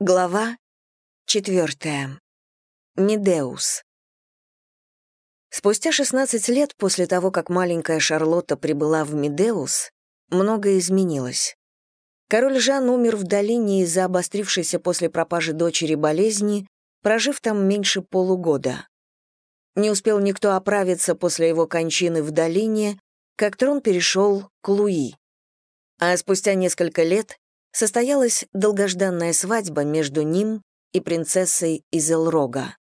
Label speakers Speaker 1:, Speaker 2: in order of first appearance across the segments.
Speaker 1: Глава четвертая. Медеус. Спустя 16 лет после того, как маленькая Шарлотта прибыла в Медеус, многое изменилось. Король Жан умер в долине из-за обострившейся после пропажи дочери болезни, прожив там меньше полугода. Не успел никто оправиться после его кончины в долине, как трон перешел к Луи. А спустя несколько лет состоялась долгожданная свадьба между ним и принцессой из Элрога.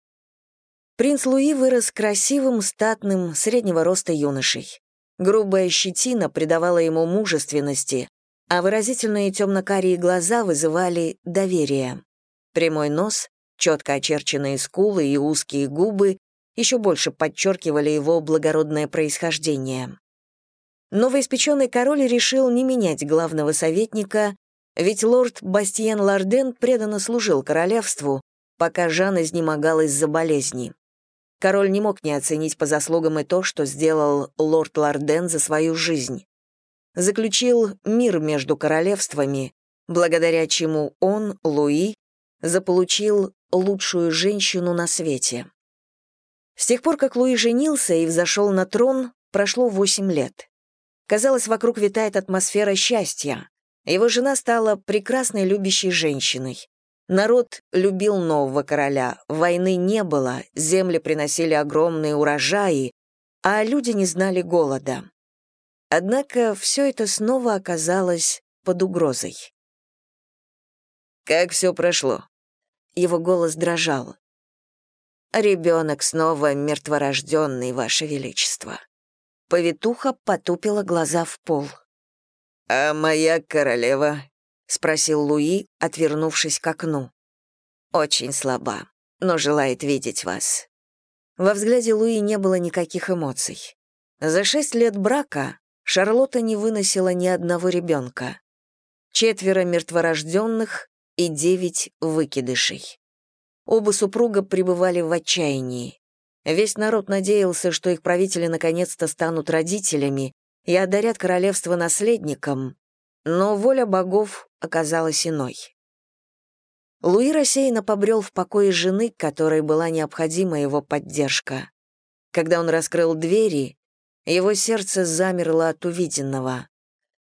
Speaker 1: Принц Луи вырос красивым, статным, среднего роста юношей. Грубая щетина придавала ему мужественности, а выразительные темно-карие глаза вызывали доверие. Прямой нос, четко очерченные скулы и узкие губы еще больше подчеркивали его благородное происхождение. Новоиспеченный король решил не менять главного советника ведь лорд Бастиен Ларден преданно служил королевству, пока Жан изнемогал из-за болезни. Король не мог не оценить по заслугам и то, что сделал лорд Ларден за свою жизнь. Заключил мир между королевствами, благодаря чему он, Луи, заполучил лучшую женщину на свете. С тех пор, как Луи женился и взошел на трон, прошло восемь лет. Казалось, вокруг витает атмосфера счастья. Его жена стала прекрасной любящей женщиной. Народ любил нового короля, войны не было, земли приносили огромные урожаи, а люди не знали голода. Однако все это снова оказалось под угрозой.
Speaker 2: «Как все прошло?»
Speaker 1: Его голос дрожал. «Ребенок снова мертворожденный, Ваше Величество». Повитуха потупила глаза в пол.
Speaker 2: «А моя королева?»
Speaker 1: — спросил Луи, отвернувшись к окну. «Очень слаба, но желает видеть вас». Во взгляде Луи не было никаких эмоций. За шесть лет брака Шарлотта не выносила ни одного ребенка. Четверо мертворожденных и девять выкидышей. Оба супруга пребывали в отчаянии. Весь народ надеялся, что их правители наконец-то станут родителями, и одарят королевство наследником, но воля богов оказалась иной. Луи рассеянно побрел в покое жены, которой была необходима его поддержка. Когда он раскрыл двери, его сердце замерло от увиденного.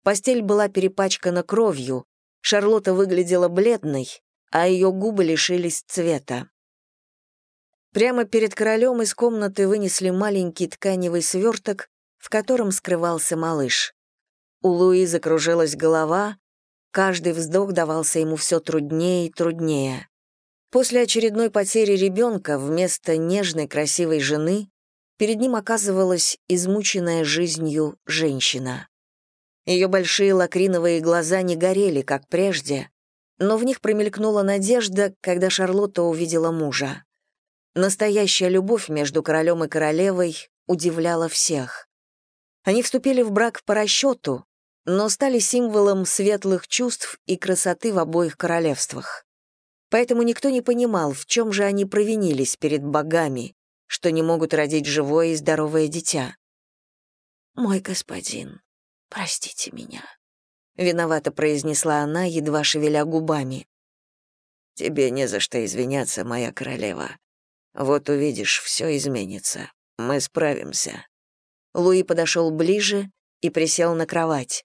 Speaker 1: Постель была перепачкана кровью, Шарлотта выглядела бледной, а ее губы лишились цвета. Прямо перед королем из комнаты вынесли маленький тканевый сверток, в котором скрывался малыш. У Луи закружилась голова, каждый вздох давался ему все труднее и труднее. После очередной потери ребенка вместо нежной красивой жены перед ним оказывалась измученная жизнью женщина. Ее большие лакриновые глаза не горели, как прежде, но в них промелькнула надежда, когда Шарлотта увидела мужа. Настоящая любовь между королем и королевой удивляла всех. Они вступили в брак по расчету, но стали символом светлых чувств и красоты в обоих королевствах. Поэтому никто не понимал, в чем же они провинились перед богами, что не могут родить живое и здоровое дитя. «Мой господин, простите меня», — виновато произнесла она, едва шевеля губами.
Speaker 2: «Тебе не за что извиняться, моя королева. Вот увидишь, все изменится. Мы справимся».
Speaker 1: Луи подошел ближе и присел на кровать.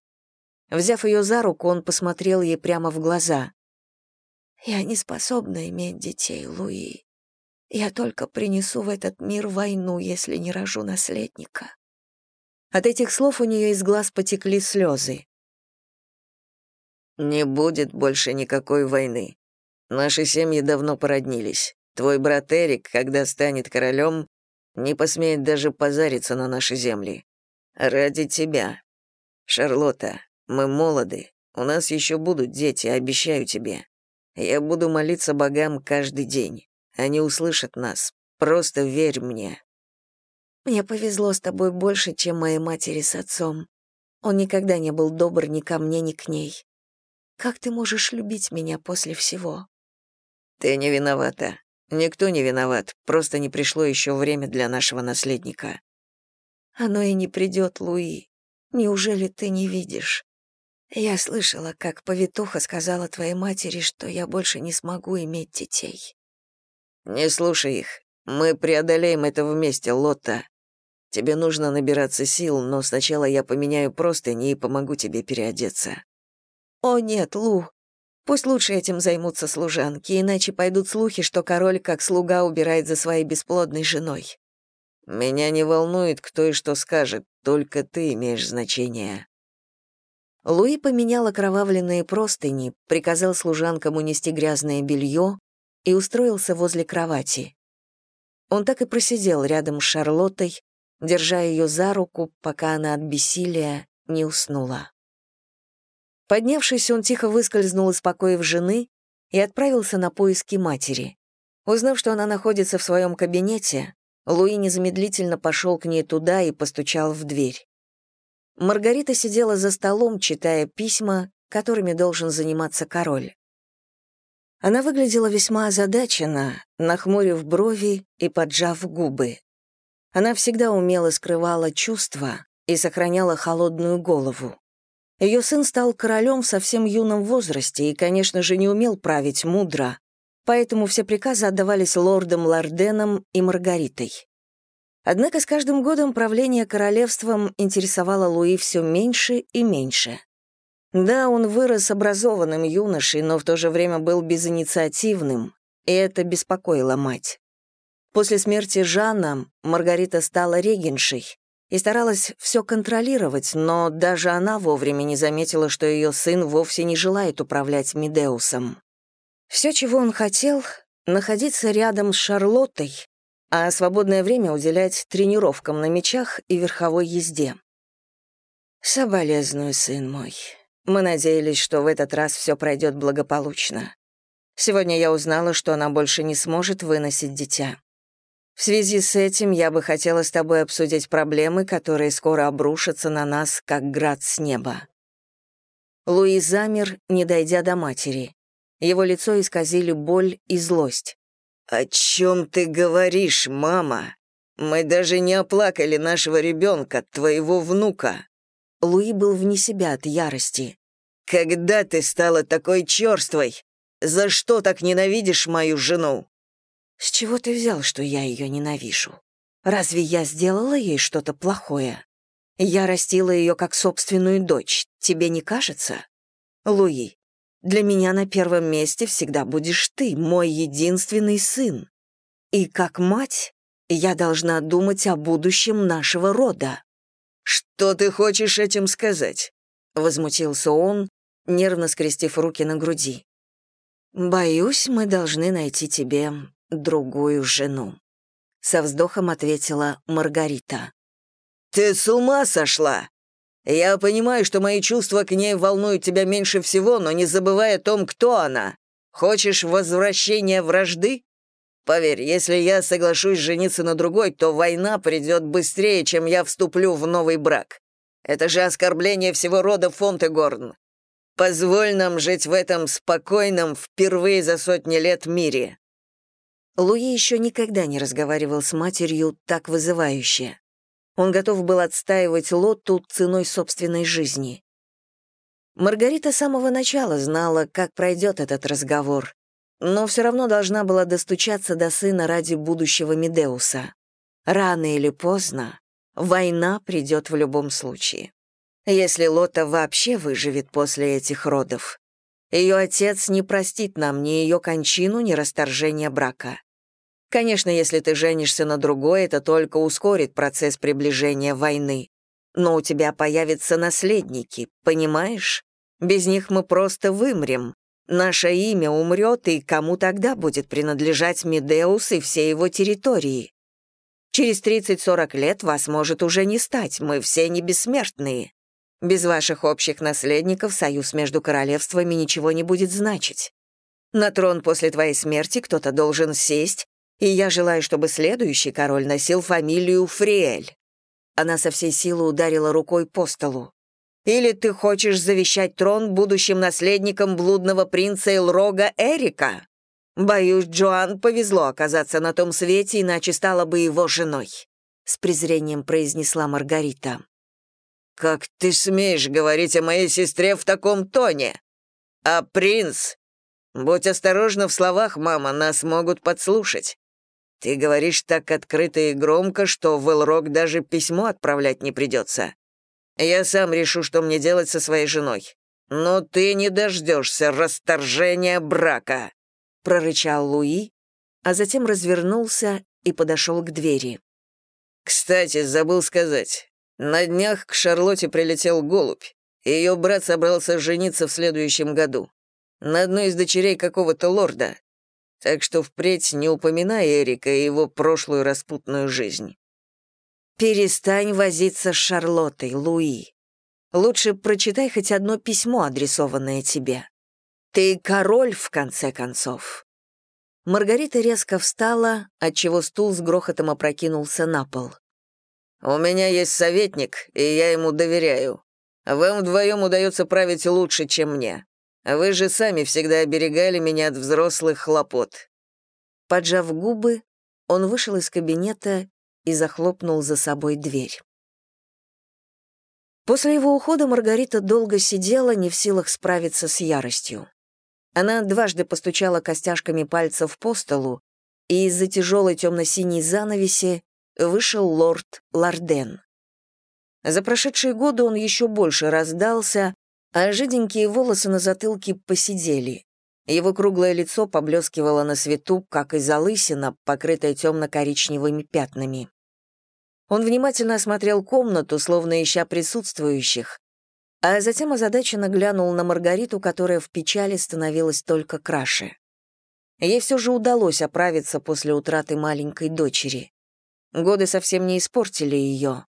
Speaker 1: Взяв ее за руку, он посмотрел ей прямо в глаза. «Я не способна иметь детей, Луи. Я только принесу в этот мир войну, если не рожу наследника». От этих слов у нее из глаз потекли слезы.
Speaker 2: «Не будет больше никакой войны. Наши семьи давно породнились. Твой брат Эрик, когда станет королем, не посмеет даже позариться на наши земли. Ради тебя. Шарлотта, мы молоды, у нас еще будут дети, обещаю тебе. Я буду молиться богам каждый день. Они услышат нас. Просто верь мне.
Speaker 1: Мне повезло с тобой больше, чем моей матери с отцом. Он никогда не был добр ни ко мне, ни к ней. Как ты можешь любить меня после всего?
Speaker 2: Ты не виновата. Никто не виноват, просто не пришло еще время для нашего наследника.
Speaker 1: Оно и не придет, Луи. Неужели ты не видишь? Я слышала, как повитуха сказала твоей матери, что я больше не смогу иметь детей.
Speaker 2: Не слушай их. Мы преодолеем это вместе, Лотта. Тебе нужно набираться сил, но сначала я поменяю простыни и помогу тебе переодеться.
Speaker 1: О нет, Лу. Пусть лучше этим займутся служанки, иначе пойдут слухи, что король как слуга убирает за своей бесплодной женой.
Speaker 2: Меня не волнует, кто и что скажет, только ты имеешь значение.
Speaker 1: Луи поменял окровавленные простыни, приказал служанкам унести грязное белье и устроился возле кровати. Он так и просидел рядом с Шарлоттой, держа ее за руку, пока она от бессилия не уснула. Поднявшись, он тихо выскользнул из покоев жены и отправился на поиски матери. Узнав, что она находится в своем кабинете, Луи незамедлительно пошел к ней туда и постучал в дверь. Маргарита сидела за столом, читая письма, которыми должен заниматься король. Она выглядела весьма озадаченно, нахмурив брови и поджав губы. Она всегда умело скрывала чувства и сохраняла холодную голову. Ее сын стал королем в совсем юном возрасте и, конечно же, не умел править мудро, поэтому все приказы отдавались лордам Лорденам и Маргаритой. Однако с каждым годом правление королевством интересовало Луи все меньше и меньше. Да, он вырос образованным юношей, но в то же время был безинициативным, и это беспокоило мать. После смерти Жана Маргарита стала регеншей и старалась все контролировать, но даже она вовремя не заметила, что ее сын вовсе не желает управлять Медеусом. Все, чего он хотел — находиться рядом с Шарлоттой, а свободное время уделять тренировкам на мечах и верховой езде. «Соболезную, сын мой. Мы надеялись, что в этот раз все пройдет благополучно. Сегодня я узнала, что она больше не сможет выносить дитя. В связи с этим я бы хотела с тобой обсудить проблемы, которые скоро обрушатся на нас, как град с неба». Луи замер, не дойдя до матери. Его лицо исказили боль и злость.
Speaker 2: «О чем ты говоришь, мама? Мы даже не оплакали нашего ребенка, твоего внука».
Speaker 1: Луи был вне себя от ярости.
Speaker 2: «Когда ты стала такой черствой? За что так ненавидишь мою жену?»
Speaker 1: «С чего ты взял, что я ее ненавижу? Разве я сделала ей что-то плохое? Я растила ее как собственную дочь, тебе не кажется? Луи, для меня на первом месте всегда будешь ты, мой единственный сын. И как мать я должна думать о будущем нашего рода».
Speaker 2: «Что ты хочешь этим сказать?» — возмутился он, нервно скрестив руки на груди.
Speaker 1: «Боюсь, мы должны найти тебе другую жену», — со вздохом ответила Маргарита.
Speaker 2: «Ты с ума сошла? Я понимаю, что мои чувства к ней волнуют тебя меньше всего, но не забывай о том, кто она. Хочешь возвращения вражды? Поверь, если я соглашусь жениться на другой, то война придет быстрее, чем я вступлю в новый брак. Это же оскорбление всего рода Фонтегорн. Позволь нам жить в этом спокойном, впервые за сотни лет мире».
Speaker 1: Луи еще никогда не разговаривал с матерью так вызывающе. Он готов был отстаивать Лотту ценой собственной жизни. Маргарита с самого начала знала, как пройдет этот разговор, но все равно должна была достучаться до сына ради будущего Медеуса. Рано или поздно война придет в любом случае. Если Лота вообще выживет после этих родов. Ее отец не простит нам ни ее кончину, ни расторжение брака. Конечно, если ты женишься на другой, это только ускорит процесс приближения войны. Но у тебя появятся наследники, понимаешь? Без них мы просто вымрем. Наше имя умрет, и кому тогда будет принадлежать Медеус и все его территории? Через 30-40 лет вас может уже не стать, мы все не бессмертные. Без ваших общих наследников союз между королевствами ничего не будет значить. На трон после твоей смерти кто-то должен сесть, и я желаю, чтобы следующий король носил фамилию Фриэль». Она со всей силы ударила рукой по столу. «Или ты хочешь завещать трон будущим наследникам блудного принца Элрога Эрика? Боюсь, Джоан повезло оказаться на том свете, иначе стала бы его женой», — с презрением произнесла Маргарита.
Speaker 2: «Как ты смеешь говорить о моей сестре в таком тоне? А принц? Будь осторожна в словах, мама, нас могут подслушать. Ты говоришь так открыто и громко, что в Элрок даже письмо отправлять не придется. Я сам решу, что мне делать со своей женой. Но ты не дождешься расторжения брака», — прорычал Луи, а затем развернулся и подошел к двери. «Кстати, забыл сказать. На днях к Шарлотте прилетел голубь. Ее брат собрался жениться в следующем году. На одной из дочерей какого-то лорда. Так что впредь не упоминай Эрика и его прошлую распутную жизнь.
Speaker 1: Перестань возиться с Шарлоттой, Луи. Лучше прочитай хоть одно письмо, адресованное тебе. Ты король, в конце концов. Маргарита резко встала, отчего стул с грохотом опрокинулся на пол.
Speaker 2: «У меня есть советник, и я ему доверяю. Вам вдвоем удается править лучше, чем мне. Вы же сами всегда оберегали меня от взрослых хлопот».
Speaker 1: Поджав губы, он вышел из кабинета и захлопнул за собой дверь. После его ухода Маргарита долго сидела, не в силах справиться с яростью. Она дважды постучала костяшками пальцев по столу, и из-за тяжелой темно-синей занавеси вышел лорд Ларден. За прошедшие годы он еще больше раздался, а жиденькие волосы на затылке посидели. Его круглое лицо поблескивало на свету, как и залысина, покрытая темно-коричневыми пятнами. Он внимательно осмотрел комнату, словно ища присутствующих, а затем озадаченно глянул на Маргариту, которая в печали становилась только краше. Ей все же удалось оправиться после утраты маленькой дочери. Годы совсем не испортили ее.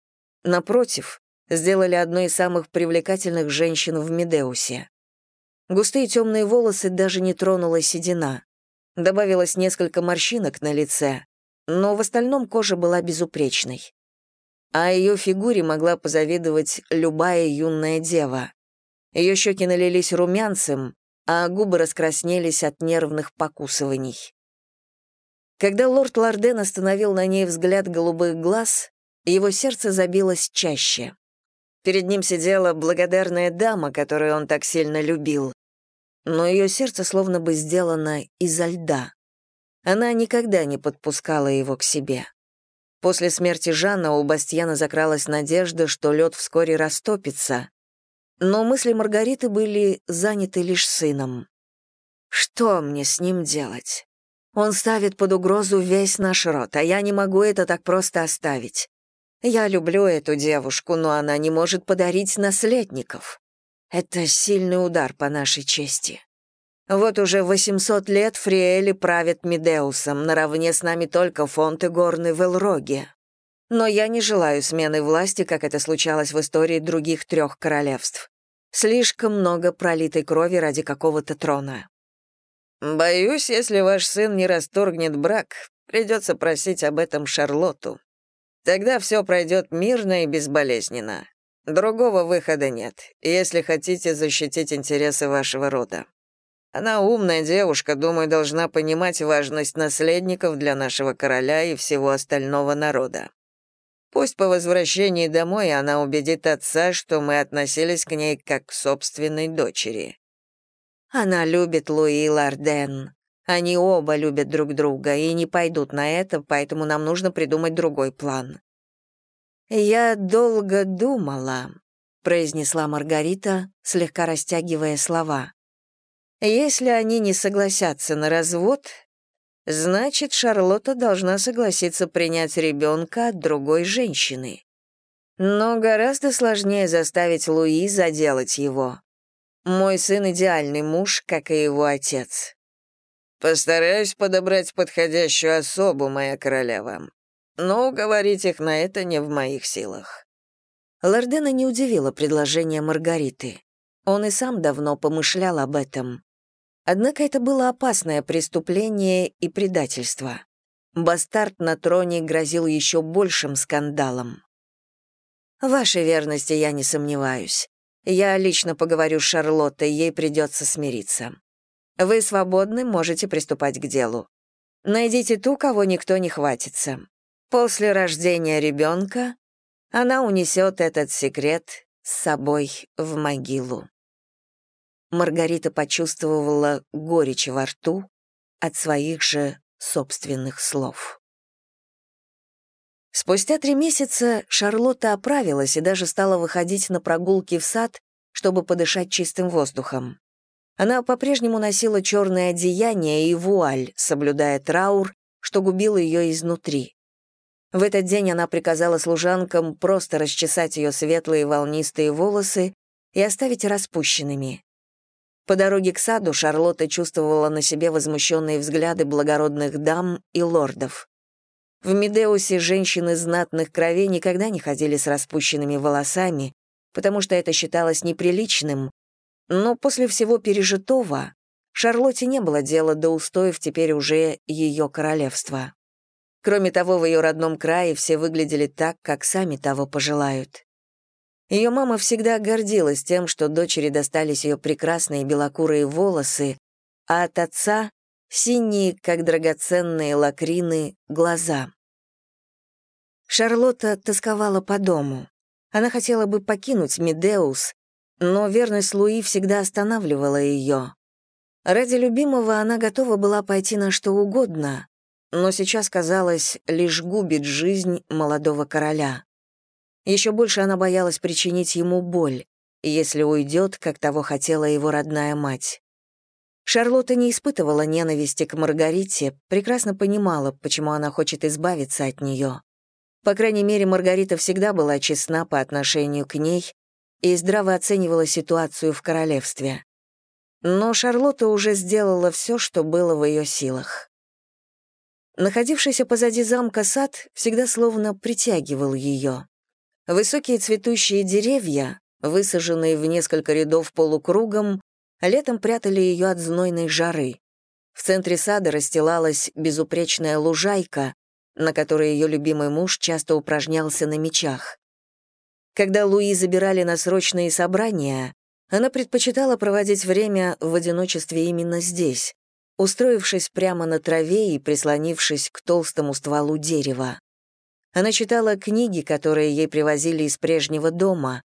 Speaker 1: Напротив, сделали одной из самых привлекательных женщин в Медеусе. Густые темные волосы даже не тронула седина. Добавилось несколько морщинок на лице, но в остальном кожа была безупречной. А ее фигуре могла позавидовать любая юная дева. Ее щеки налились румянцем, а губы раскраснелись от нервных покусываний. Когда лорд Ларден остановил на ней взгляд голубых глаз, его сердце забилось чаще. Перед ним сидела благодарная дама, которую он так сильно любил. Но ее сердце словно бы сделано изо льда. Она никогда не подпускала его к себе. После смерти Жанна у Бастьяна закралась надежда, что лед вскоре растопится. Но мысли Маргариты были заняты лишь сыном. «Что мне с ним делать? Он ставит под угрозу весь наш род, а я не могу это так просто оставить. Я люблю эту девушку, но она не может подарить наследников. Это сильный удар по нашей чести. Вот уже 800 лет Фриэли правят Медеусом, наравне с нами только фонт и горный в Элроге. Но я не желаю смены власти, как это случалось в истории других трех королевств. Слишком много пролитой крови ради какого-то трона.
Speaker 2: Боюсь, если ваш сын не расторгнет брак, придется просить об этом Шарлотту. Тогда все пройдет мирно и безболезненно. Другого выхода нет, если хотите защитить интересы вашего рода. Она умная девушка, думаю, должна понимать важность наследников для нашего короля и всего остального народа. Пусть по возвращении домой она убедит отца, что мы относились к ней как к собственной дочери.
Speaker 1: Она любит Луи Ларден, они оба любят друг друга и не пойдут на это, поэтому нам нужно придумать другой план. «Я долго думала», — произнесла Маргарита, слегка растягивая слова. «Если они не согласятся на развод, значит, Шарлотта должна согласиться принять ребенка от другой женщины. Но гораздо сложнее заставить Луи заделать его. Мой сын — идеальный муж, как и его отец.
Speaker 2: Постараюсь подобрать подходящую особу, моя королева. Но уговорить их на это не в моих силах».
Speaker 1: Лордена не удивило предложение Маргариты. Он и сам давно помышлял об этом. Однако это было опасное преступление и предательство. Бастард на троне грозил еще большим скандалом. «В вашей верности я не сомневаюсь. Я лично поговорю с Шарлоттой, ей придется смириться. Вы свободны, можете приступать к делу. Найдите ту, кого никто не хватится. После рождения ребенка она унесет этот секрет с собой в могилу. Маргарита почувствовала горечь во рту от своих же собственных слов. Спустя три месяца Шарлотта оправилась и даже стала выходить на прогулки в сад, чтобы подышать чистым воздухом. Она по-прежнему носила черное одеяние и вуаль, соблюдая траур, что губило ее изнутри. В этот день она приказала служанкам просто расчесать ее светлые волнистые волосы и оставить распущенными. По дороге к саду Шарлотта чувствовала на себе возмущенные взгляды благородных дам и лордов. В Медеусе женщины знатных кровей никогда не ходили с распущенными волосами, потому что это считалось неприличным, но после всего пережитого Шарлотте не было дела до устоев теперь уже ее королевства. Кроме того, в ее родном крае все выглядели так, как сами того пожелают. Ее мама всегда гордилась тем, что дочери достались ее прекрасные белокурые волосы, а от отца — синие, как драгоценные лакрины, глаза. Шарлотта тосковала по дому. Она хотела бы покинуть Медеус, но верность Луи всегда останавливала ее. Ради любимого она готова была пойти на что угодно, но сейчас, казалось, лишь губит жизнь молодого короля. Еще больше она боялась причинить ему боль, если уйдет, как того хотела его родная мать. Шарлотта не испытывала ненависти к Маргарите, прекрасно понимала, почему она хочет избавиться от нее. По крайней мере, Маргарита всегда была честна по отношению к ней и здраво оценивала ситуацию в королевстве. Но Шарлотта уже сделала все, что было в ее силах. Находившийся позади замка сад всегда словно притягивал ее. Высокие цветущие деревья, высаженные в несколько рядов полукругом, летом прятали ее от знойной жары. В центре сада расстилалась безупречная лужайка, на которой ее любимый муж часто упражнялся на мечах. Когда Луи забирали на срочные собрания, она предпочитала проводить время в одиночестве именно здесь, устроившись прямо на траве и прислонившись к толстому стволу дерева. Она читала книги, которые ей привозили из прежнего дома.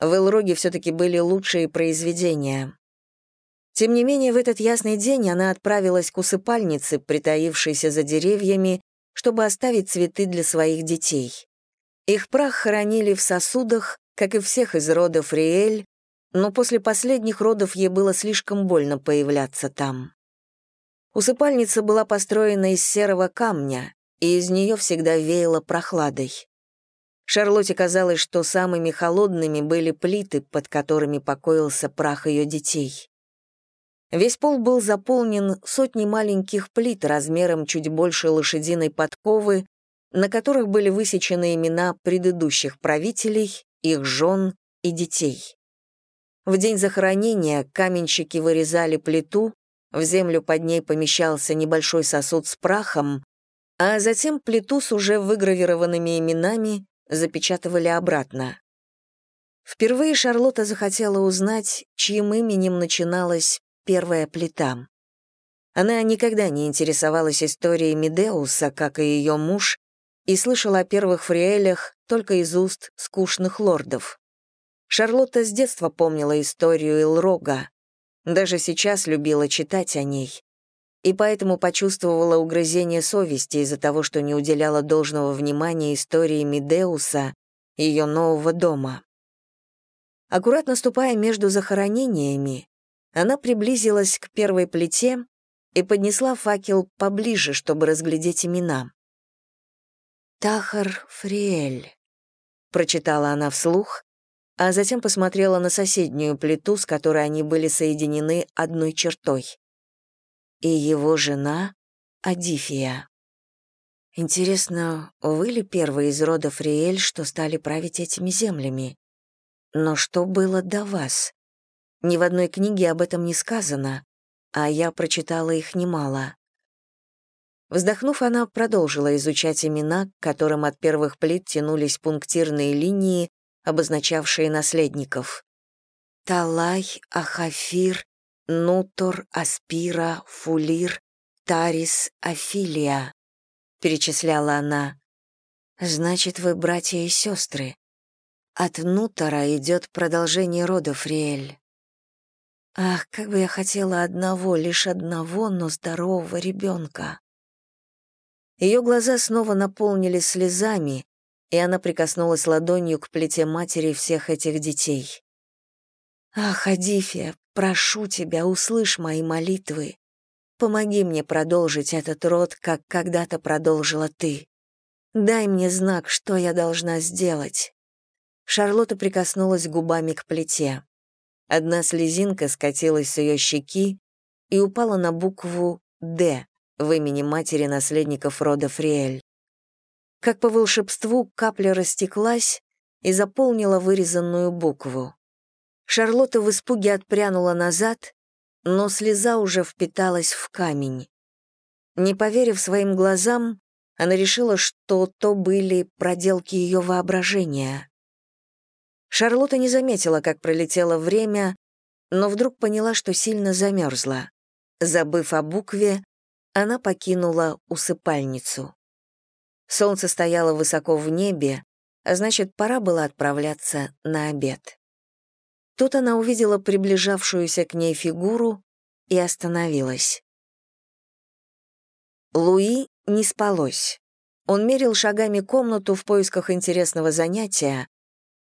Speaker 1: В Элроге все-таки были лучшие произведения. Тем не менее, в этот ясный день она отправилась к усыпальнице, притаившейся за деревьями, чтобы оставить цветы для своих детей. Их прах хоронили в сосудах, как и всех из рода Фриэль, но после последних родов ей было слишком больно появляться там. Усыпальница была построена из серого камня, и из нее всегда веяло прохладой. Шарлотте казалось, что самыми холодными были плиты, под которыми покоился прах ее детей. Весь пол был заполнен сотней маленьких плит размером чуть больше лошадиной подковы, на которых были высечены имена предыдущих правителей, их жен и детей. В день захоронения каменщики вырезали плиту, в землю под ней помещался небольшой сосуд с прахом, а затем плиту с уже выгравированными именами запечатывали обратно. Впервые Шарлотта захотела узнать, чьим именем начиналась первая плита. Она никогда не интересовалась историей Медеуса, как и ее муж, и слышала о первых фриэлях только из уст скучных лордов. Шарлотта с детства помнила историю Илрога, даже сейчас любила читать о ней, и поэтому почувствовала угрызение совести из-за того, что не уделяла должного внимания истории Медеуса, ее нового дома. Аккуратно ступая между захоронениями, она приблизилась к первой плите и поднесла факел поближе, чтобы разглядеть имена. «Тахар Фриэль», — прочитала она вслух, а затем посмотрела на соседнюю плиту, с которой они были соединены одной чертой. И его жена — Адифия. Интересно, вы ли первые из рода Фриэль, что стали править этими землями? Но что было до вас? Ни в одной книге об этом не сказано, а я прочитала их немало. Вздохнув, она продолжила изучать имена, к которым от первых плит тянулись пунктирные линии, обозначавшие наследников. Талай, Ахафир, Нутор, Аспира, Фулир, Тарис, Афилия, перечисляла она. Значит, вы братья и сестры. От Нутора идет продолжение родов, Риэль. Ах, как бы я хотела одного, лишь одного, но здорового ребенка. Ее глаза снова наполнились слезами, и она прикоснулась ладонью к плите матери всех этих детей. «Ах, Адифия, прошу тебя, услышь мои молитвы. Помоги мне продолжить этот род, как когда-то продолжила ты. Дай мне знак, что я должна сделать». Шарлотта прикоснулась губами к плите. Одна слезинка скатилась с ее щеки и упала на букву «Д» в имени матери наследников рода Фриэль. Как по волшебству капля растеклась и заполнила вырезанную букву. Шарлотта в испуге отпрянула назад, но слеза уже впиталась в камень. Не поверив своим глазам, она решила, что то были проделки ее воображения. Шарлотта не заметила, как пролетело время, но вдруг поняла, что сильно замерзла. Забыв о букве, она покинула усыпальницу. Солнце стояло высоко в небе, а значит, пора было отправляться на обед. Тут она увидела приближавшуюся к ней фигуру и остановилась. Луи не спалось. Он мерил шагами комнату в поисках интересного занятия,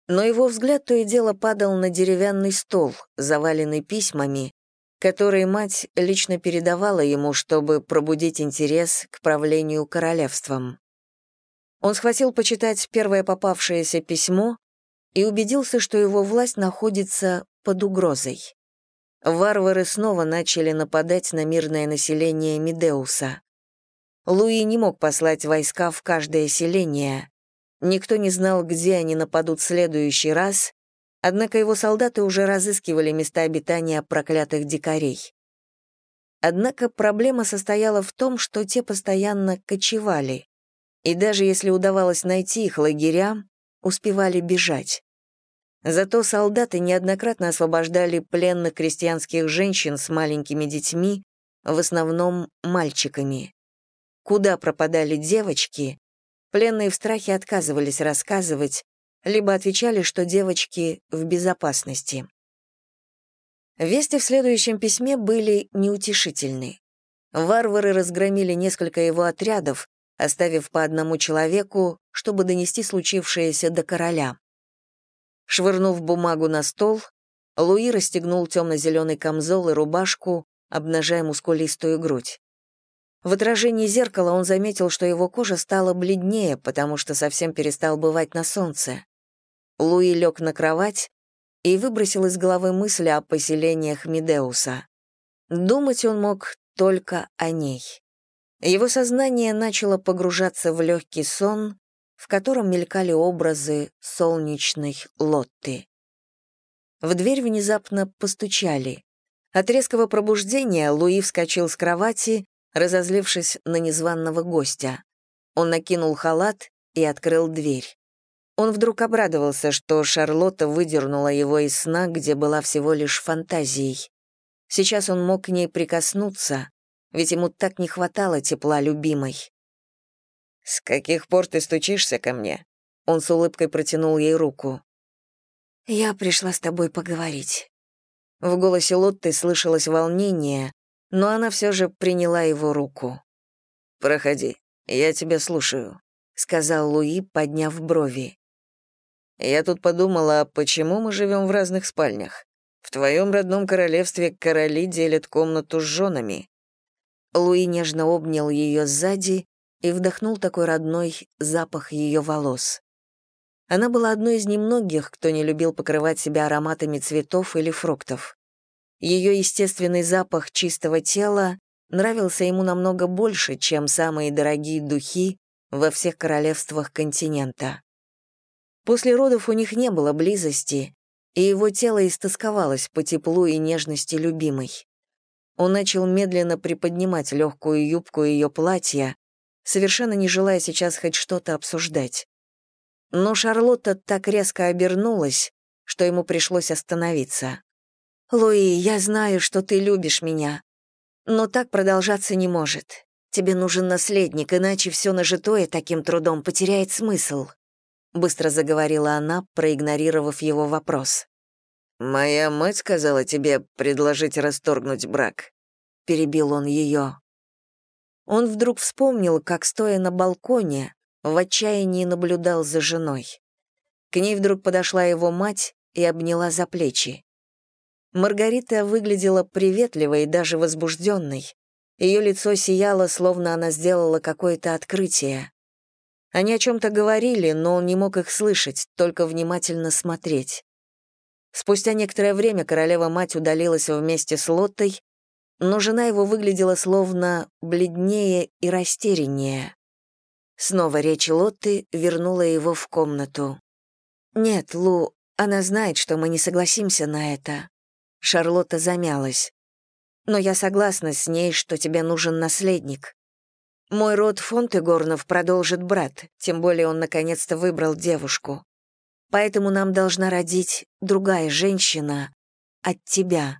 Speaker 1: но его взгляд то и дело падал на деревянный стол, заваленный письмами, которые мать лично передавала ему, чтобы пробудить интерес к правлению королевством. Он схватил почитать первое попавшееся письмо и убедился, что его власть находится под угрозой. Варвары снова начали нападать на мирное население Медеуса. Луи не мог послать войска в каждое селение, Никто не знал, где они нападут в следующий раз, однако его солдаты уже разыскивали места обитания проклятых дикарей. Однако проблема состояла в том, что те постоянно кочевали, и даже если удавалось найти их лагеря, успевали бежать. Зато солдаты неоднократно освобождали пленных крестьянских женщин с маленькими детьми, в основном мальчиками. Куда пропадали девочки, Пленные в страхе отказывались рассказывать, либо отвечали, что девочки в безопасности. Вести в следующем письме были неутешительны. Варвары разгромили несколько его отрядов, оставив по одному человеку, чтобы донести случившееся до короля. Швырнув бумагу на стол, Луи расстегнул темно-зеленый камзол и рубашку, обнажая мускулистую грудь. В отражении зеркала он заметил, что его кожа стала бледнее, потому что совсем перестал бывать на солнце. Луи лег на кровать и выбросил из головы мысли о поселениях Медеуса. Думать он мог только о ней. Его сознание начало погружаться в легкий сон, в котором мелькали образы солнечной Лотты. В дверь внезапно постучали. От резкого пробуждения Луи вскочил с кровати разозлившись на незваного гостя. Он накинул халат и открыл дверь. Он вдруг обрадовался, что Шарлотта выдернула его из сна, где была всего лишь фантазией. Сейчас он мог к ней прикоснуться, ведь ему так не хватало тепла любимой. «С каких пор ты стучишься ко мне?» Он с улыбкой протянул ей руку. «Я пришла с тобой поговорить». В голосе Лотты слышалось волнение, но она все же приняла его руку. «Проходи, я тебя слушаю», — сказал Луи, подняв брови. «Я тут подумала, почему мы живем в разных спальнях? В твоем родном королевстве короли делят комнату с женами». Луи нежно обнял ее сзади и вдохнул такой родной запах ее волос. Она была одной из немногих, кто не любил покрывать себя ароматами цветов или фруктов. Ее естественный запах чистого тела нравился ему намного больше, чем самые дорогие духи во всех королевствах континента. После родов у них не было близости, и его тело истосковалось по теплу и нежности любимой. Он начал медленно приподнимать легкую юбку ее платья, совершенно не желая сейчас хоть что-то обсуждать. Но Шарлотта так резко обернулась, что ему пришлось остановиться. «Луи, я знаю, что ты любишь меня. Но так продолжаться не может. Тебе нужен наследник, иначе все нажитое таким трудом потеряет смысл». — быстро заговорила она, проигнорировав его вопрос.
Speaker 2: «Моя мать сказала тебе предложить расторгнуть брак», — перебил он ее.
Speaker 1: Он вдруг вспомнил, как, стоя на балконе, в отчаянии наблюдал за женой. К ней вдруг подошла его мать и обняла за плечи. Маргарита выглядела приветливой и даже возбужденной. Ее лицо сияло, словно она сделала какое-то открытие. Они о чем-то говорили, но он не мог их слышать, только внимательно смотреть. Спустя некоторое время королева-мать удалилась вместе с Лоттой, но жена его выглядела словно бледнее и растеряннее. Снова речь Лотты вернула его в комнату. «Нет, Лу, она знает, что мы не согласимся на это». Шарлотта замялась. «Но я согласна с ней, что тебе нужен наследник. Мой род Фонтегорнов продолжит брат, тем более он наконец-то выбрал девушку. Поэтому нам должна родить другая женщина от тебя.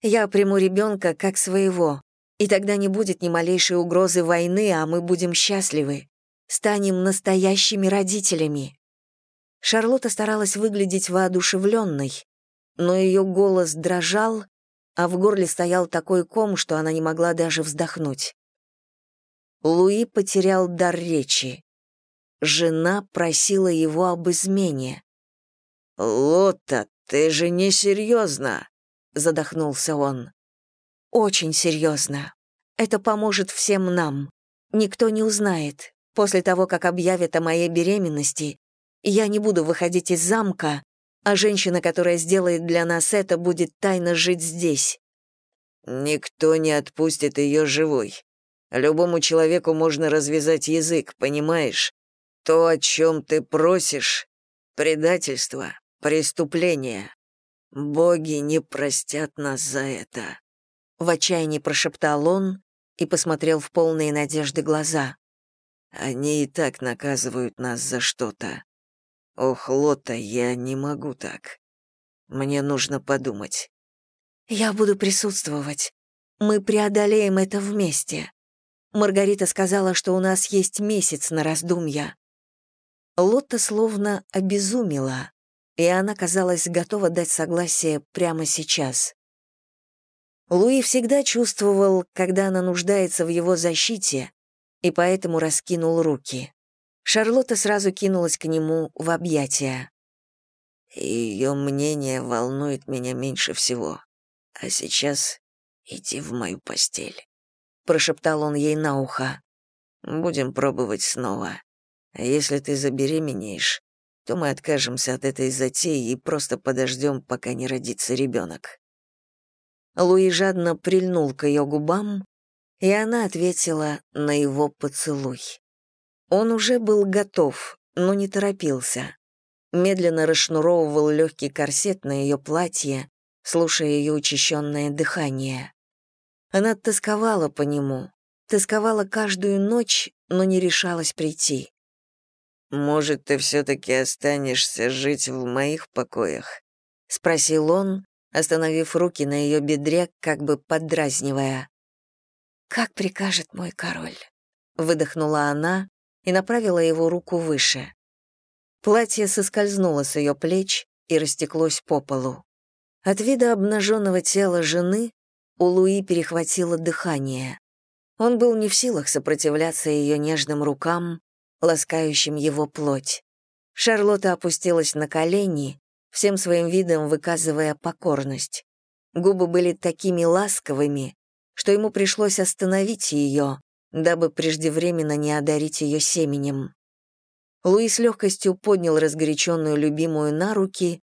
Speaker 1: Я приму ребенка как своего, и тогда не будет ни малейшей угрозы войны, а мы будем счастливы станем настоящими родителями». Шарлотта старалась выглядеть воодушевленной, но ее голос дрожал, а в горле стоял такой ком, что она не могла даже вздохнуть. Луи потерял дар речи. Жена просила его об измене.
Speaker 2: «Лотта, ты же не серьезно!» — задохнулся он.
Speaker 1: «Очень серьезно. Это поможет всем нам. Никто не узнает. После того, как объявят о моей беременности, я не буду выходить из замка, а женщина, которая сделает для нас это, будет тайно жить здесь.
Speaker 2: Никто не отпустит ее живой. Любому человеку можно развязать язык, понимаешь? То, о чем ты просишь — предательство, преступление. Боги не простят нас за это.
Speaker 1: В отчаянии прошептал он и посмотрел в полные надежды глаза.
Speaker 2: Они и так наказывают нас за что-то. Ох, Лота, я не могу так. Мне нужно подумать.
Speaker 1: Я буду присутствовать. Мы преодолеем это вместе. Маргарита сказала, что у нас есть месяц на раздумья. Лотта словно обезумела, и она, казалось, готова дать согласие прямо сейчас. Луи всегда чувствовал, когда она нуждается в его защите, и поэтому раскинул руки. Шарлотта сразу кинулась к нему в объятия.
Speaker 2: Ее мнение волнует меня меньше всего. А сейчас иди в мою постель», — прошептал он ей на ухо. «Будем пробовать снова. Если ты забеременеешь, то мы откажемся от этой затеи и просто подождем, пока не родится ребенок».
Speaker 1: Луи жадно прильнул к ее губам, и она ответила на его поцелуй. Он уже был готов, но не торопился. Медленно расшнуровывал легкий корсет на ее платье, слушая ее учащенное дыхание. Она тосковала по нему, тосковала каждую ночь, но не решалась прийти.
Speaker 2: «Может, ты все-таки останешься жить в моих покоях?»
Speaker 1: — спросил он, остановив руки на ее бедре, как бы поддразнивая. «Как прикажет мой король», — выдохнула она и направила его руку выше. Платье соскользнуло с ее плеч и растеклось по полу. От вида обнаженного тела жены у Луи перехватило дыхание. Он был не в силах сопротивляться ее нежным рукам, ласкающим его плоть. Шарлотта опустилась на колени, всем своим видом выказывая покорность. Губы были такими ласковыми, что ему пришлось остановить ее, дабы преждевременно не одарить ее семенем. Луи с легкостью поднял разгоряченную любимую на руки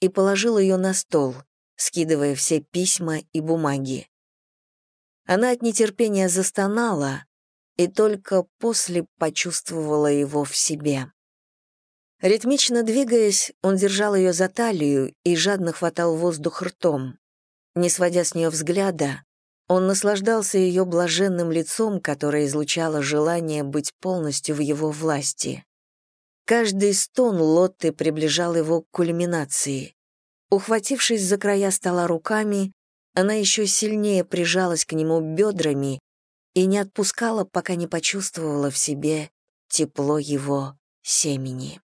Speaker 1: и положил ее на стол, скидывая все письма и бумаги. Она от нетерпения застонала и только после почувствовала его в себе. Ритмично двигаясь, он держал ее за талию и жадно хватал воздух ртом. Не сводя с нее взгляда, он наслаждался ее блаженным лицом, которое излучало желание быть полностью в его власти. Каждый стон Лотты приближал его к кульминации. Ухватившись за края стола руками, она еще сильнее прижалась к нему бедрами и не отпускала, пока не почувствовала в себе тепло его семени.